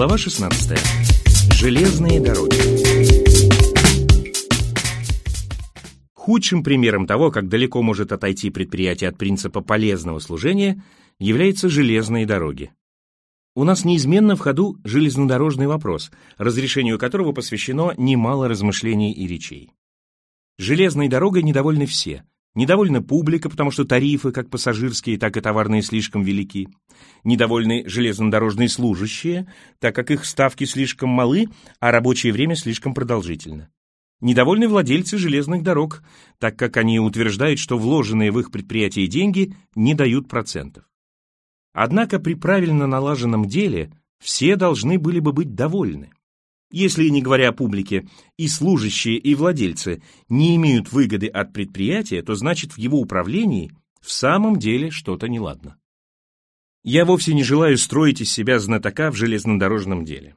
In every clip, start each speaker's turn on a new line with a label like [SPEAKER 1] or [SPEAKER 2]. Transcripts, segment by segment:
[SPEAKER 1] Глава 16. Железные дороги. Худшим примером того, как далеко может отойти предприятие от принципа полезного служения, являются железные дороги. У нас неизменно в ходу железнодорожный вопрос, разрешению которого посвящено немало размышлений и речей. Железной дорогой недовольны все. Недовольна публика, потому что тарифы, как пассажирские, так и товарные, слишком велики. Недовольны железнодорожные служащие, так как их ставки слишком малы, а рабочее время слишком продолжительно. Недовольны владельцы железных дорог, так как они утверждают, что вложенные в их предприятия деньги не дают процентов. Однако при правильно налаженном деле все должны были бы быть довольны. Если, не говоря о публике, и служащие, и владельцы не имеют выгоды от предприятия, то значит в его управлении в самом деле что-то неладно. Я вовсе не желаю строить из себя знатока в железнодорожном деле.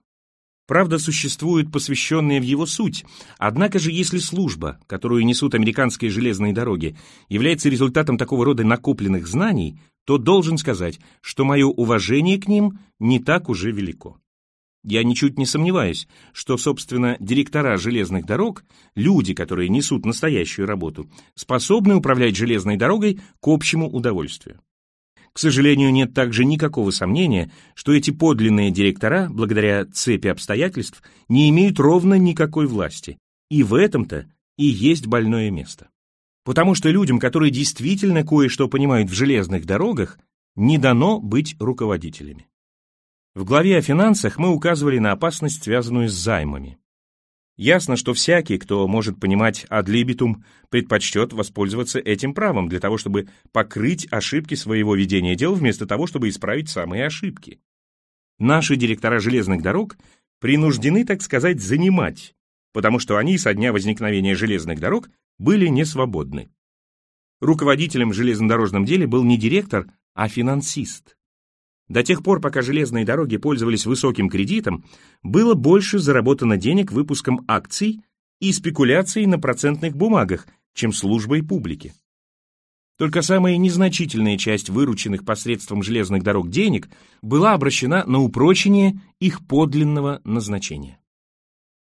[SPEAKER 1] Правда, существуют посвященные в его суть, однако же если служба, которую несут американские железные дороги, является результатом такого рода накопленных знаний, то должен сказать, что мое уважение к ним не так уже велико. Я ничуть не сомневаюсь, что, собственно, директора железных дорог, люди, которые несут настоящую работу, способны управлять железной дорогой к общему удовольствию. К сожалению, нет также никакого сомнения, что эти подлинные директора, благодаря цепи обстоятельств, не имеют ровно никакой власти. И в этом-то и есть больное место. Потому что людям, которые действительно кое-что понимают в железных дорогах, не дано быть руководителями. В главе о финансах мы указывали на опасность, связанную с займами. Ясно, что всякий, кто может понимать адлибитум, предпочтет воспользоваться этим правом для того, чтобы покрыть ошибки своего ведения дел, вместо того, чтобы исправить самые ошибки. Наши директора железных дорог принуждены, так сказать, занимать, потому что они со дня возникновения железных дорог были не свободны. Руководителем в железнодорожном деле был не директор, а финансист. До тех пор, пока железные дороги пользовались высоким кредитом, было больше заработано денег выпуском акций и спекуляцией на процентных бумагах, чем службой публики. Только самая незначительная часть вырученных посредством железных дорог денег была обращена на упрочение их подлинного назначения.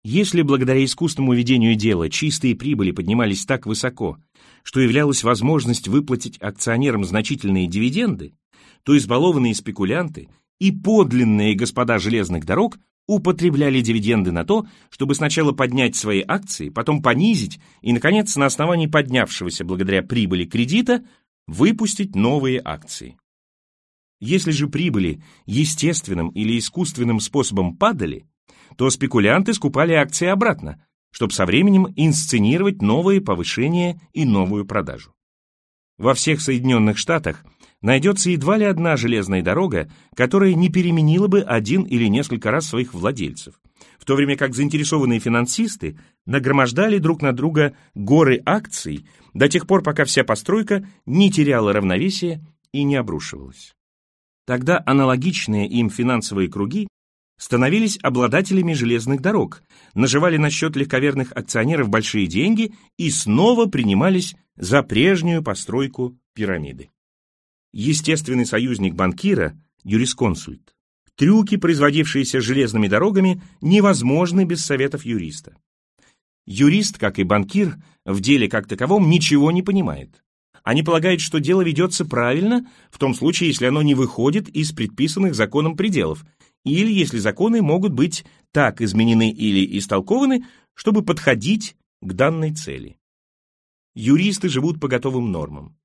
[SPEAKER 1] Если благодаря искусному ведению дела чистые прибыли поднимались так высоко, что являлась возможность выплатить акционерам значительные дивиденды, то избалованные спекулянты и подлинные господа железных дорог употребляли дивиденды на то, чтобы сначала поднять свои акции, потом понизить и, наконец, на основании поднявшегося благодаря прибыли кредита выпустить новые акции. Если же прибыли естественным или искусственным способом падали, то спекулянты скупали акции обратно, чтобы со временем инсценировать новые повышения и новую продажу. Во всех Соединенных Штатах найдется едва ли одна железная дорога, которая не переменила бы один или несколько раз своих владельцев, в то время как заинтересованные финансисты нагромождали друг на друга горы акций до тех пор, пока вся постройка не теряла равновесия и не обрушивалась. Тогда аналогичные им финансовые круги становились обладателями железных дорог, наживали на счет легковерных акционеров большие деньги и снова принимались за прежнюю постройку пирамиды. Естественный союзник банкира – юрисконсульт. Трюки, производившиеся железными дорогами, невозможны без советов юриста. Юрист, как и банкир, в деле как таковом ничего не понимает. Они полагают, что дело ведется правильно, в том случае, если оно не выходит из предписанных законом пределов, или если законы могут быть так изменены или истолкованы, чтобы подходить к данной цели. Юристы живут по готовым нормам.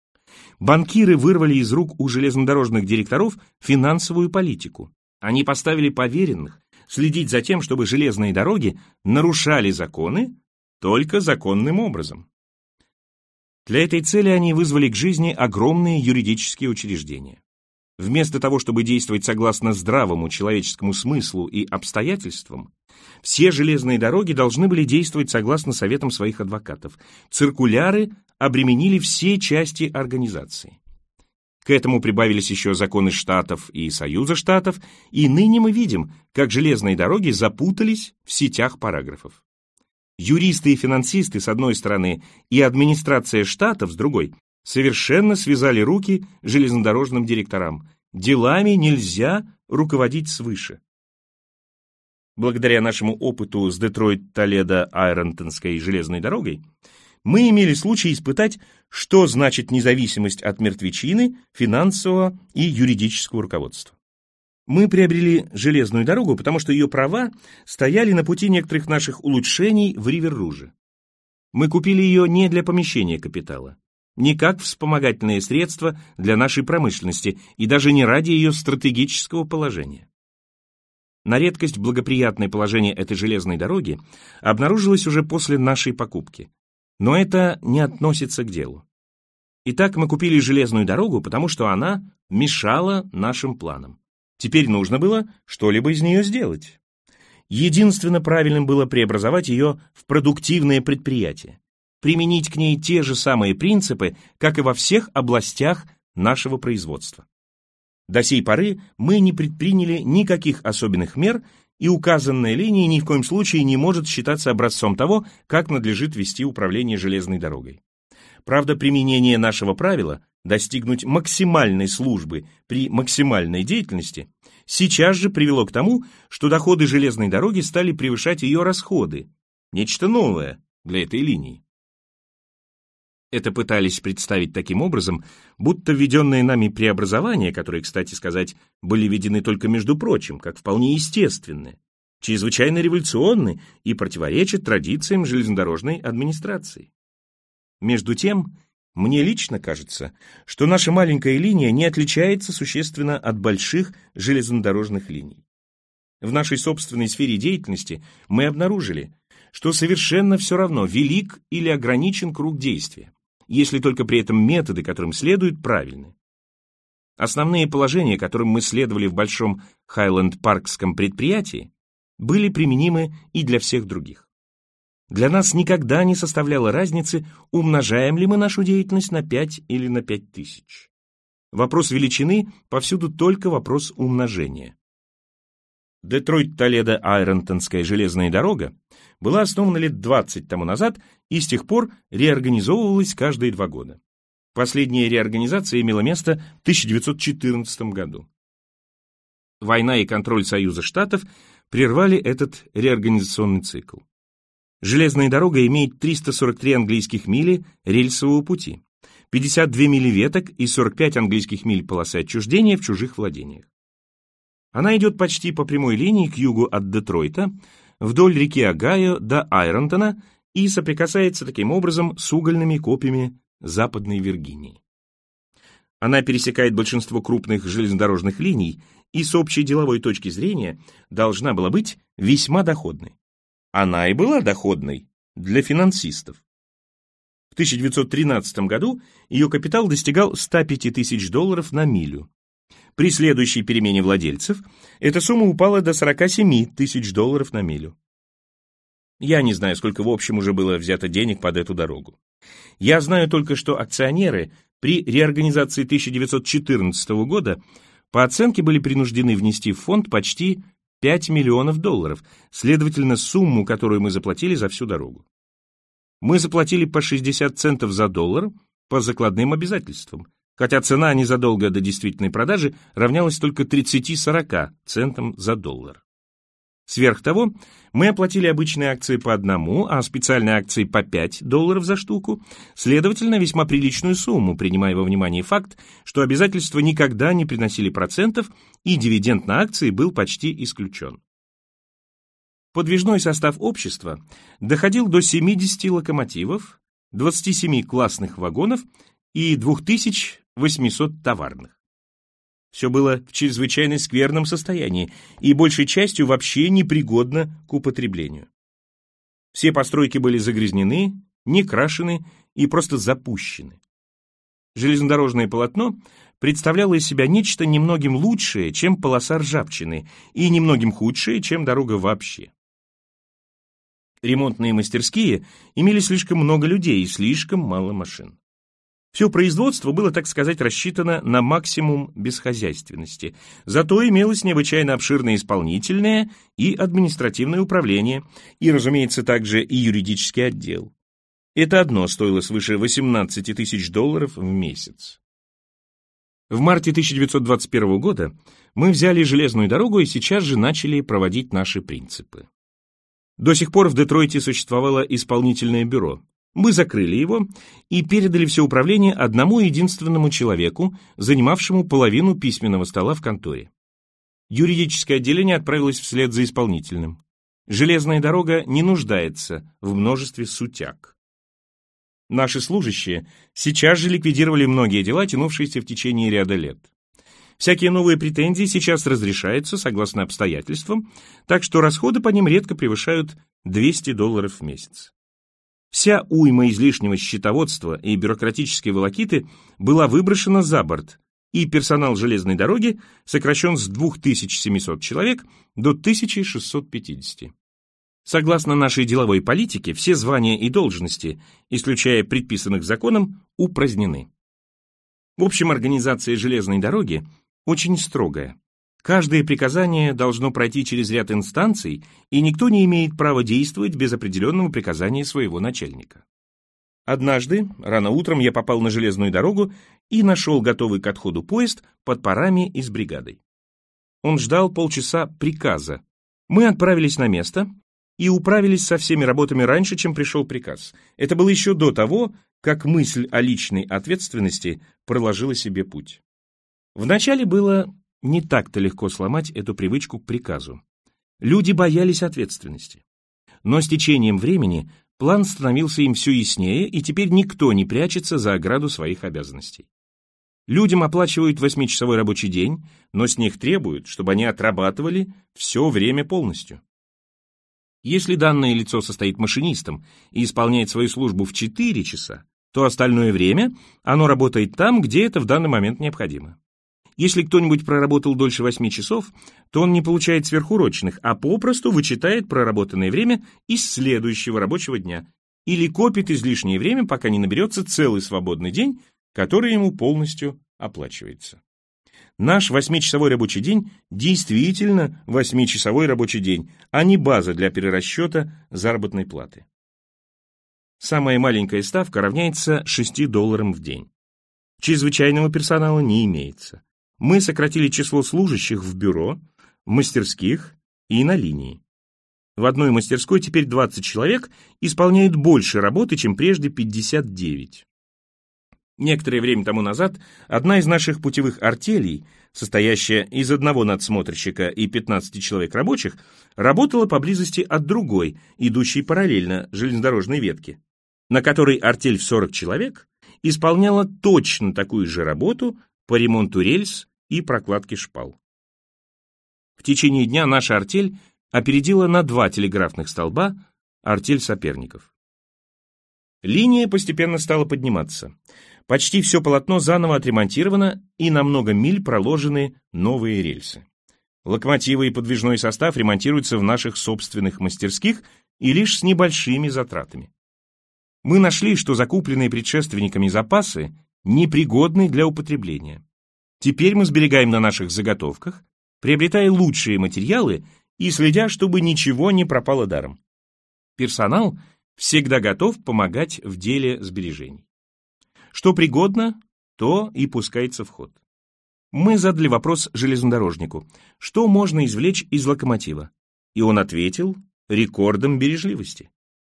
[SPEAKER 1] Банкиры вырвали из рук у железнодорожных директоров финансовую политику. Они поставили поверенных следить за тем, чтобы железные дороги нарушали законы только законным образом. Для этой цели они вызвали к жизни огромные юридические учреждения. Вместо того, чтобы действовать согласно здравому человеческому смыслу и обстоятельствам, все железные дороги должны были действовать согласно советам своих адвокатов. Циркуляры обременили все части организации. К этому прибавились еще законы штатов и Союза штатов, и ныне мы видим, как железные дороги запутались в сетях параграфов. Юристы и финансисты с одной стороны и администрация штатов с другой совершенно связали руки железнодорожным директорам. Делами нельзя руководить свыше. благодаря нашему опыту с Детройт-Толедо-Айронтонской железной дорогой, мы имели случай испытать, что значит независимость от мертвечины, финансового и юридического руководства. Мы приобрели железную дорогу, потому что ее права стояли на пути некоторых наших улучшений в Ривер-Руже. Мы купили ее не для помещения капитала, не как вспомогательное средство для нашей промышленности и даже не ради ее стратегического положения. На редкость благоприятное положение этой железной дороги обнаружилось уже после нашей покупки. Но это не относится к делу. Итак, мы купили железную дорогу, потому что она мешала нашим планам. Теперь нужно было что-либо из нее сделать. Единственно правильным было преобразовать ее в продуктивное предприятие, применить к ней те же самые принципы, как и во всех областях нашего производства. До сей поры мы не предприняли никаких особенных мер и указанная линия ни в коем случае не может считаться образцом того, как надлежит вести управление железной дорогой. Правда, применение нашего правила достигнуть максимальной службы при максимальной деятельности сейчас же привело к тому, что доходы железной дороги стали превышать ее расходы. Нечто новое для этой линии. Это пытались представить таким образом, будто введенные нами преобразования, которые, кстати сказать, были введены только между прочим, как вполне естественные, чрезвычайно революционны и противоречат традициям железнодорожной администрации. Между тем, мне лично кажется, что наша маленькая линия не отличается существенно от больших железнодорожных линий. В нашей собственной сфере деятельности мы обнаружили, что совершенно все равно, велик или ограничен круг действия если только при этом методы, которым следуют, правильны. Основные положения, которым мы следовали в большом Хайленд-Паркском предприятии, были применимы и для всех других. Для нас никогда не составляло разницы, умножаем ли мы нашу деятельность на 5 или на 5 тысяч. Вопрос величины повсюду только вопрос умножения. Детройт-Толедо-Айронтонская железная дорога была основана лет 20 тому назад и с тех пор реорганизовывалась каждые два года. Последняя реорганизация имела место в 1914 году. Война и контроль Союза Штатов прервали этот реорганизационный цикл. Железная дорога имеет 343 английских мили рельсового пути, 52 мили веток и 45 английских миль полосы отчуждения в чужих владениях. Она идет почти по прямой линии к югу от Детройта, вдоль реки Огайо до Айронтона и соприкасается таким образом с угольными копьями Западной Виргинии. Она пересекает большинство крупных железнодорожных линий и с общей деловой точки зрения должна была быть весьма доходной. Она и была доходной для финансистов. В 1913 году ее капитал достигал 105 тысяч долларов на милю. При следующей перемене владельцев эта сумма упала до 47 тысяч долларов на милю. Я не знаю, сколько в общем уже было взято денег под эту дорогу. Я знаю только, что акционеры при реорганизации 1914 года по оценке были принуждены внести в фонд почти 5 миллионов долларов, следовательно, сумму, которую мы заплатили за всю дорогу. Мы заплатили по 60 центов за доллар по закладным обязательствам, хотя цена незадолго до действительной продажи равнялась только 30-40 центам за доллар. Сверх того, мы оплатили обычные акции по одному, а специальные акции по 5 долларов за штуку, следовательно, весьма приличную сумму, принимая во внимание факт, что обязательства никогда не приносили процентов, и дивиденд на акции был почти исключен. Подвижной состав общества доходил до 70 локомотивов, 27 классных вагонов и 2800 товарных. Все было в чрезвычайно скверном состоянии и большей частью вообще непригодно к употреблению. Все постройки были загрязнены, не крашены и просто запущены. Железнодорожное полотно представляло из себя нечто немногим лучшее, чем полоса ржавчины, и немногим худшее, чем дорога вообще. Ремонтные мастерские имели слишком много людей и слишком мало машин. Все производство было, так сказать, рассчитано на максимум бесхозяйственности, зато имелось необычайно обширное исполнительное и административное управление, и, разумеется, также и юридический отдел. Это одно стоило свыше 18 тысяч долларов в месяц. В марте 1921 года мы взяли железную дорогу и сейчас же начали проводить наши принципы. До сих пор в Детройте существовало исполнительное бюро. Мы закрыли его и передали все управление одному единственному человеку, занимавшему половину письменного стола в конторе. Юридическое отделение отправилось вслед за исполнительным. Железная дорога не нуждается в множестве сутяг. Наши служащие сейчас же ликвидировали многие дела, тянувшиеся в течение ряда лет. Всякие новые претензии сейчас разрешаются согласно обстоятельствам, так что расходы по ним редко превышают 200 долларов в месяц. Вся уйма излишнего счетоводства и бюрократической волокиты была выброшена за борт, и персонал железной дороги сокращен с 2700 человек до 1650. Согласно нашей деловой политике, все звания и должности, исключая предписанных законом, упразднены. В общем, организация железной дороги очень строгая. Каждое приказание должно пройти через ряд инстанций, и никто не имеет права действовать без определенного приказания своего начальника. Однажды, рано утром, я попал на железную дорогу и нашел готовый к отходу поезд под парами и с бригадой. Он ждал полчаса приказа. Мы отправились на место, и управились со всеми работами раньше, чем пришел приказ. Это было еще до того, как мысль о личной ответственности проложила себе путь. Вначале было не так-то легко сломать эту привычку к приказу. Люди боялись ответственности. Но с течением времени план становился им все яснее, и теперь никто не прячется за ограду своих обязанностей. Людям оплачивают восьмичасовой рабочий день, но с них требуют, чтобы они отрабатывали все время полностью. Если данное лицо состоит машинистом и исполняет свою службу в 4 часа, то остальное время оно работает там, где это в данный момент необходимо. Если кто-нибудь проработал дольше 8 часов, то он не получает сверхурочных, а попросту вычитает проработанное время из следующего рабочего дня или копит излишнее время, пока не наберется целый свободный день, который ему полностью оплачивается. Наш восьмичасовой рабочий день действительно восьмичасовой рабочий день, а не база для перерасчета заработной платы. Самая маленькая ставка равняется 6 долларам в день. Чрезвычайного персонала не имеется. Мы сократили число служащих в бюро, в мастерских и на линии. В одной мастерской теперь 20 человек исполняют больше работы, чем прежде 59. Некоторое время тому назад одна из наших путевых артелей, состоящая из одного надсмотрщика и 15 человек рабочих, работала поблизости от другой, идущей параллельно железнодорожной ветки, на которой артель в 40 человек исполняла точно такую же работу по ремонту рельс и прокладке шпал. В течение дня наша артель опередила на два телеграфных столба артель соперников. Линия постепенно стала подниматься. Почти все полотно заново отремонтировано и на много миль проложены новые рельсы. Локомотивы и подвижной состав ремонтируются в наших собственных мастерских и лишь с небольшими затратами. Мы нашли, что закупленные предшественниками запасы непригодны для употребления. Теперь мы сберегаем на наших заготовках, приобретая лучшие материалы и следя, чтобы ничего не пропало даром. Персонал всегда готов помогать в деле сбережений. Что пригодно, то и пускается в ход. Мы задали вопрос железнодорожнику, что можно извлечь из локомотива, и он ответил рекордом бережливости.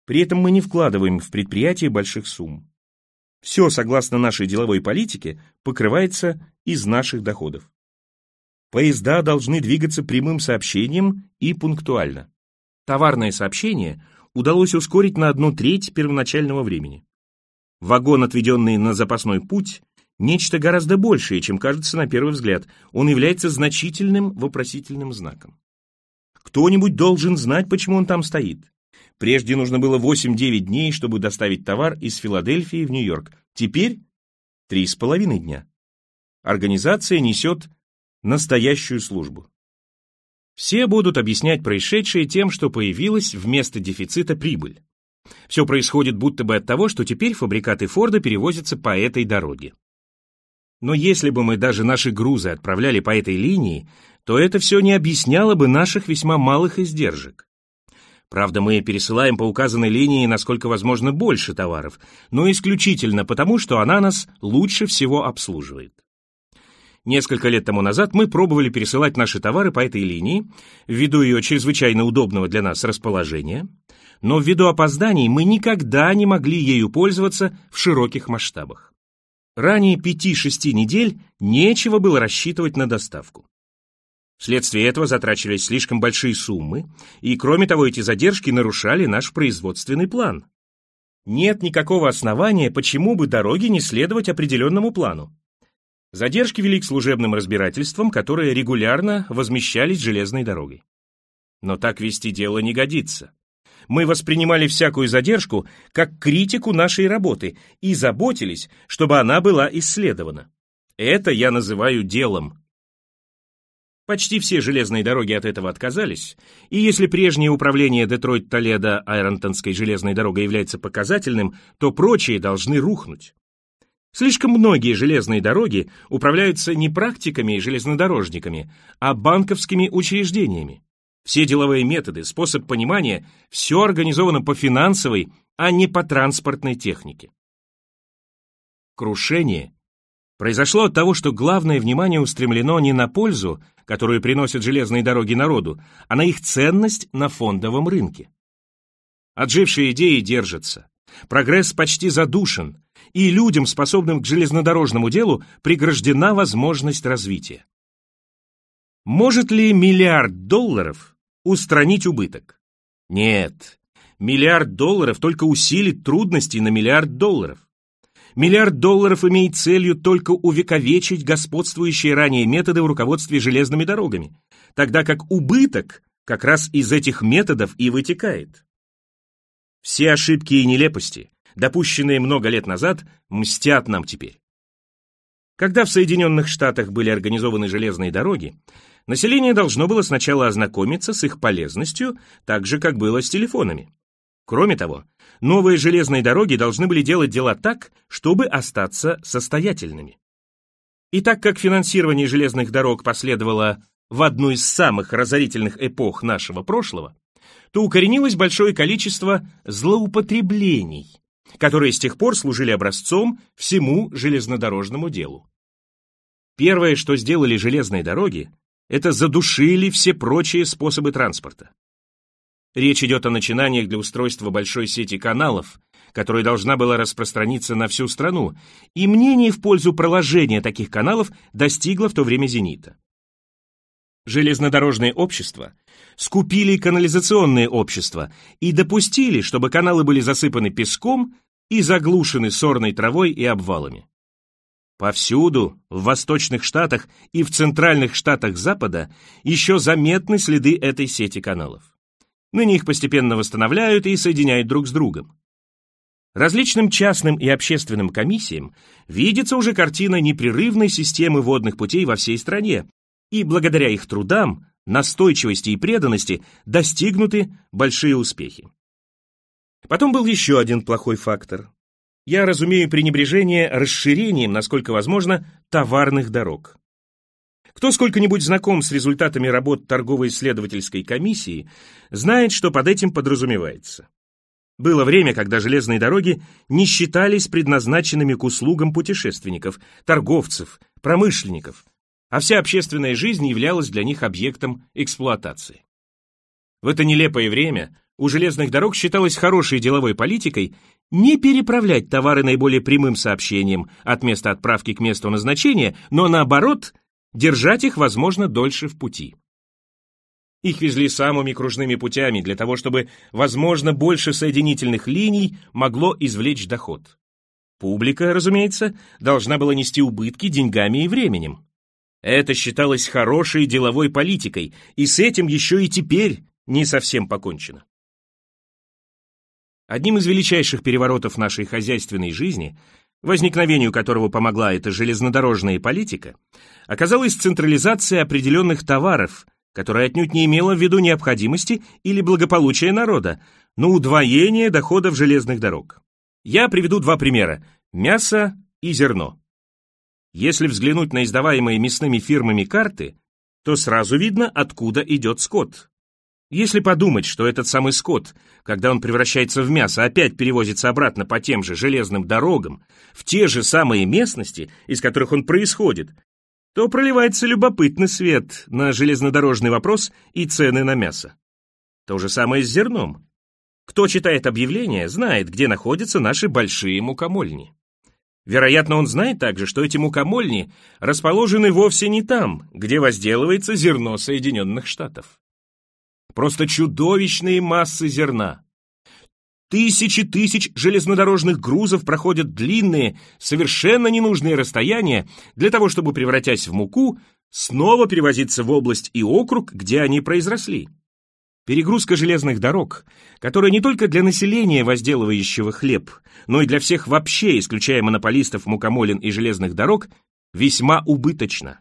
[SPEAKER 1] При этом мы не вкладываем в предприятие больших сумм. Все, согласно нашей деловой политике, покрывается из наших доходов. Поезда должны двигаться прямым сообщением и пунктуально. Товарное сообщение удалось ускорить на одну треть первоначального времени. Вагон, отведенный на запасной путь, нечто гораздо большее, чем кажется на первый взгляд. Он является значительным вопросительным знаком. Кто-нибудь должен знать, почему он там стоит. Прежде нужно было 8-9 дней, чтобы доставить товар из Филадельфии в Нью-Йорк. Теперь три с половиной дня. Организация несет настоящую службу. Все будут объяснять происшедшее тем, что появилась вместо дефицита прибыль. Все происходит будто бы от того, что теперь фабрикаты Форда перевозятся по этой дороге. Но если бы мы даже наши грузы отправляли по этой линии, то это все не объясняло бы наших весьма малых издержек. Правда, мы пересылаем по указанной линии насколько возможно больше товаров, но исключительно потому, что она нас лучше всего обслуживает. Несколько лет тому назад мы пробовали пересылать наши товары по этой линии, ввиду ее чрезвычайно удобного для нас расположения, но ввиду опозданий мы никогда не могли ею пользоваться в широких масштабах. Ранее 5-6 недель нечего было рассчитывать на доставку. Вследствие этого затрачивались слишком большие суммы, и, кроме того, эти задержки нарушали наш производственный план. Нет никакого основания, почему бы дороги не следовать определенному плану. Задержки вели к служебным разбирательствам, которые регулярно возмещались железной дорогой. Но так вести дело не годится. Мы воспринимали всякую задержку как критику нашей работы и заботились, чтобы она была исследована. Это я называю делом. Почти все железные дороги от этого отказались, и если прежнее управление Детройт-Толедо-Айронтонской железной дорогой является показательным, то прочие должны рухнуть. Слишком многие железные дороги управляются не практиками и железнодорожниками, а банковскими учреждениями. Все деловые методы, способ понимания – все организовано по финансовой, а не по транспортной технике. Крушение произошло от того, что главное внимание устремлено не на пользу, которую приносят железные дороги народу, а на их ценность на фондовом рынке. Отжившие идеи держатся. Прогресс почти задушен, и людям, способным к железнодорожному делу, преграждена возможность развития. Может ли миллиард долларов устранить убыток? Нет. Миллиард долларов только усилит трудности на миллиард долларов. Миллиард долларов имеет целью только увековечить господствующие ранее методы в руководстве железными дорогами, тогда как убыток как раз из этих методов и вытекает. Все ошибки и нелепости, допущенные много лет назад, мстят нам теперь. Когда в Соединенных Штатах были организованы железные дороги, население должно было сначала ознакомиться с их полезностью, так же, как было с телефонами. Кроме того, новые железные дороги должны были делать дела так, чтобы остаться состоятельными. И так как финансирование железных дорог последовало в одну из самых разорительных эпох нашего прошлого, то укоренилось большое количество злоупотреблений, которые с тех пор служили образцом всему железнодорожному делу. Первое, что сделали железные дороги, это задушили все прочие способы транспорта. Речь идет о начинаниях для устройства большой сети каналов, которая должна была распространиться на всю страну, и мнение в пользу проложения таких каналов достигло в то время зенита. Железнодорожные общества скупили канализационные общества и допустили, чтобы каналы были засыпаны песком и заглушены сорной травой и обвалами. Повсюду, в восточных штатах и в центральных штатах Запада, еще заметны следы этой сети каналов. Ныне их постепенно восстанавливают и соединяют друг с другом. Различным частным и общественным комиссиям видится уже картина непрерывной системы водных путей во всей стране, и благодаря их трудам, настойчивости и преданности достигнуты большие успехи. Потом был еще один плохой фактор. Я разумею пренебрежение расширением, насколько возможно, товарных дорог. Кто сколько-нибудь знаком с результатами работ торгово-исследовательской комиссии, знает, что под этим подразумевается. Было время, когда железные дороги не считались предназначенными к услугам путешественников, торговцев, промышленников, а вся общественная жизнь являлась для них объектом эксплуатации. В это нелепое время у железных дорог считалось хорошей деловой политикой не переправлять товары наиболее прямым сообщением от места отправки к месту назначения, но наоборот держать их, возможно, дольше в пути. Их везли самыми кружными путями для того, чтобы, возможно, больше соединительных линий могло извлечь доход. Публика, разумеется, должна была нести убытки деньгами и временем. Это считалось хорошей деловой политикой, и с этим еще и теперь не совсем покончено. Одним из величайших переворотов нашей хозяйственной жизни возникновению которого помогла эта железнодорожная политика, оказалась централизация определенных товаров, которая отнюдь не имела в виду необходимости или благополучия народа, но удвоение доходов железных дорог. Я приведу два примера – мясо и зерно. Если взглянуть на издаваемые мясными фирмами карты, то сразу видно, откуда идет скот. Если подумать, что этот самый скот, когда он превращается в мясо, опять перевозится обратно по тем же железным дорогам, в те же самые местности, из которых он происходит, то проливается любопытный свет на железнодорожный вопрос и цены на мясо. То же самое с зерном. Кто читает объявления, знает, где находятся наши большие мукомольни. Вероятно, он знает также, что эти мукомольни расположены вовсе не там, где возделывается зерно Соединенных Штатов. Просто чудовищные массы зерна. Тысячи тысяч железнодорожных грузов проходят длинные, совершенно ненужные расстояния для того, чтобы, превратясь в муку, снова перевозиться в область и округ, где они произросли. Перегрузка железных дорог, которая не только для населения, возделывающего хлеб, но и для всех вообще, исключая монополистов мукомолин и железных дорог, весьма убыточна.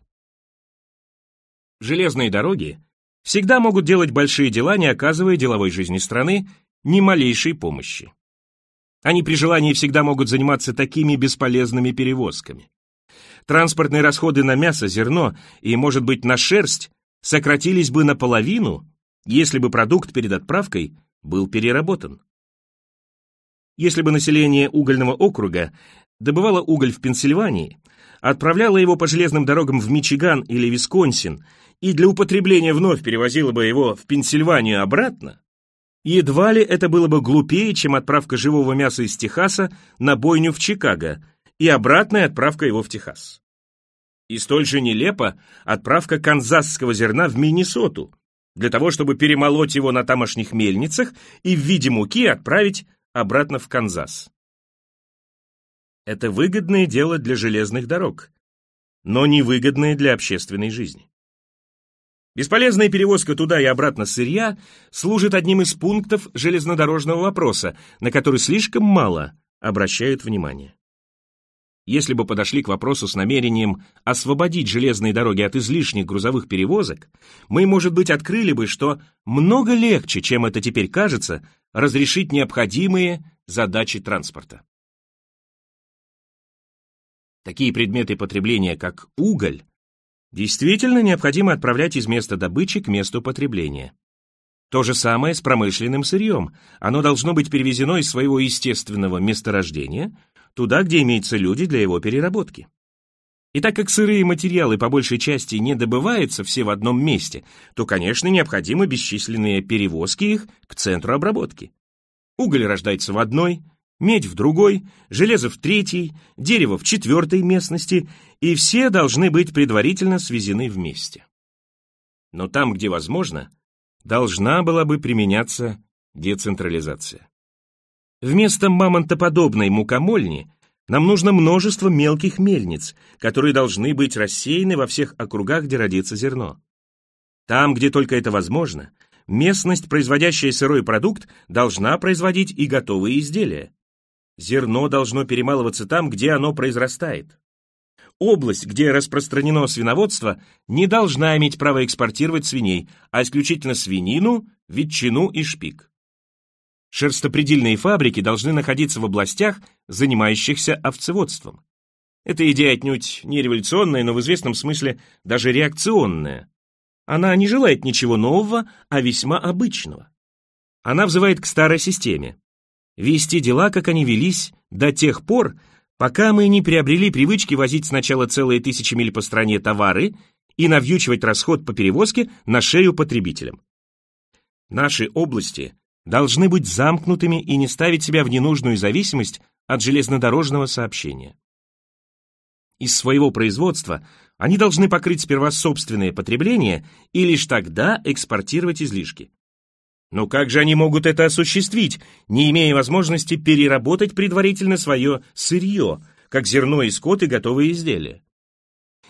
[SPEAKER 1] Железные дороги всегда могут делать большие дела, не оказывая деловой жизни страны ни малейшей помощи. Они при желании всегда могут заниматься такими бесполезными перевозками. Транспортные расходы на мясо, зерно и, может быть, на шерсть сократились бы наполовину, если бы продукт перед отправкой был переработан. Если бы население угольного округа добывало уголь в Пенсильвании, отправляло его по железным дорогам в Мичиган или Висконсин и для употребления вновь перевозило бы его в Пенсильванию обратно, едва ли это было бы глупее, чем отправка живого мяса из Техаса на бойню в Чикаго и обратная отправка его в Техас. И столь же нелепо отправка канзасского зерна в Миннесоту, для того, чтобы перемолоть его на тамошних мельницах и в виде муки отправить обратно в Канзас. Это выгодное дело для железных дорог, но невыгодное для общественной жизни. Бесполезная перевозка туда и обратно сырья служит одним из пунктов железнодорожного вопроса, на который слишком мало обращают внимание. Если бы подошли к вопросу с намерением освободить железные дороги от излишних грузовых перевозок, мы, может быть, открыли бы, что много легче, чем это теперь кажется, разрешить необходимые задачи транспорта. Такие предметы потребления, как уголь, действительно необходимо отправлять из места добычи к месту потребления. То же самое с промышленным сырьем. Оно должно быть перевезено из своего естественного месторождения – туда, где имеются люди для его переработки. И так как сырые материалы по большей части не добываются все в одном месте, то, конечно, необходимы бесчисленные перевозки их к центру обработки. Уголь рождается в одной, медь в другой, железо в третьей, дерево в четвертой местности, и все должны быть предварительно свезены вместе. Но там, где возможно, должна была бы применяться децентрализация. Вместо мамонтоподобной мукомольни нам нужно множество мелких мельниц, которые должны быть рассеяны во всех округах, где родится зерно. Там, где только это возможно, местность, производящая сырой продукт, должна производить и готовые изделия. Зерно должно перемалываться там, где оно произрастает. Область, где распространено свиноводство, не должна иметь права экспортировать свиней, а исключительно свинину, ветчину и шпик. Шерстопредельные фабрики должны находиться в областях, занимающихся овцеводством. Эта идея отнюдь не революционная, но в известном смысле даже реакционная. Она не желает ничего нового, а весьма обычного. Она взывает к старой системе. Вести дела, как они велись, до тех пор, пока мы не приобрели привычки возить сначала целые тысячи миль по стране товары и навьючивать расход по перевозке на шею потребителям. Наши области должны быть замкнутыми и не ставить себя в ненужную зависимость от железнодорожного сообщения. Из своего производства они должны покрыть сперва собственное потребление и лишь тогда экспортировать излишки. Но как же они могут это осуществить, не имея возможности переработать предварительно свое сырье, как зерно и скот и готовые изделия?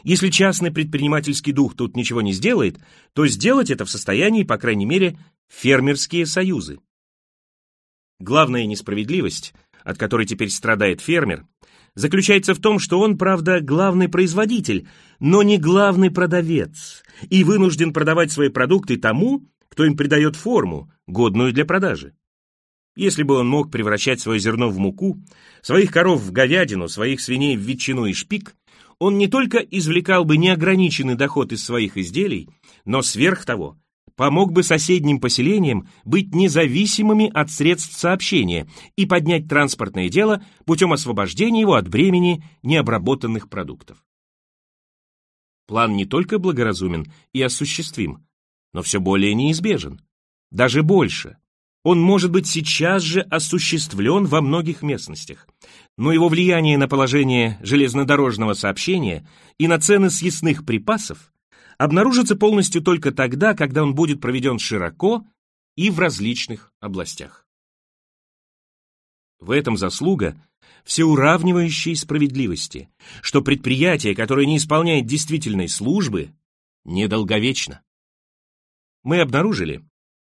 [SPEAKER 1] Если частный предпринимательский дух тут ничего не сделает, то сделать это в состоянии, по крайней мере, фермерские союзы. Главная несправедливость, от которой теперь страдает фермер, заключается в том, что он, правда, главный производитель, но не главный продавец, и вынужден продавать свои продукты тому, кто им придает форму, годную для продажи. Если бы он мог превращать свое зерно в муку, своих коров в говядину, своих свиней в ветчину и шпик, он не только извлекал бы неограниченный доход из своих изделий, но сверх того помог бы соседним поселениям быть независимыми от средств сообщения и поднять транспортное дело путем освобождения его от бремени необработанных продуктов. План не только благоразумен и осуществим, но все более неизбежен. Даже больше. Он может быть сейчас же осуществлен во многих местностях, но его влияние на положение железнодорожного сообщения и на цены съестных припасов обнаружится полностью только тогда, когда он будет проведен широко и в различных областях. В этом заслуга всеуравнивающей справедливости, что предприятие, которое не исполняет действительной службы, недолговечно. Мы обнаружили,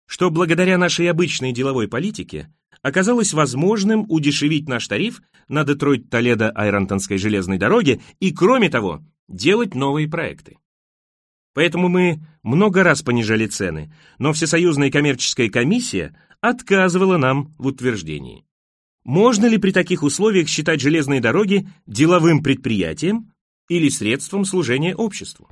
[SPEAKER 1] что благодаря нашей обычной деловой политике оказалось возможным удешевить наш тариф на Детройт-Толедо-Айронтонской железной дороге и, кроме того, делать новые проекты. Поэтому мы много раз понижали цены, но Всесоюзная коммерческая комиссия отказывала нам в утверждении. Можно ли при таких условиях считать железные дороги деловым предприятием или средством служения обществу?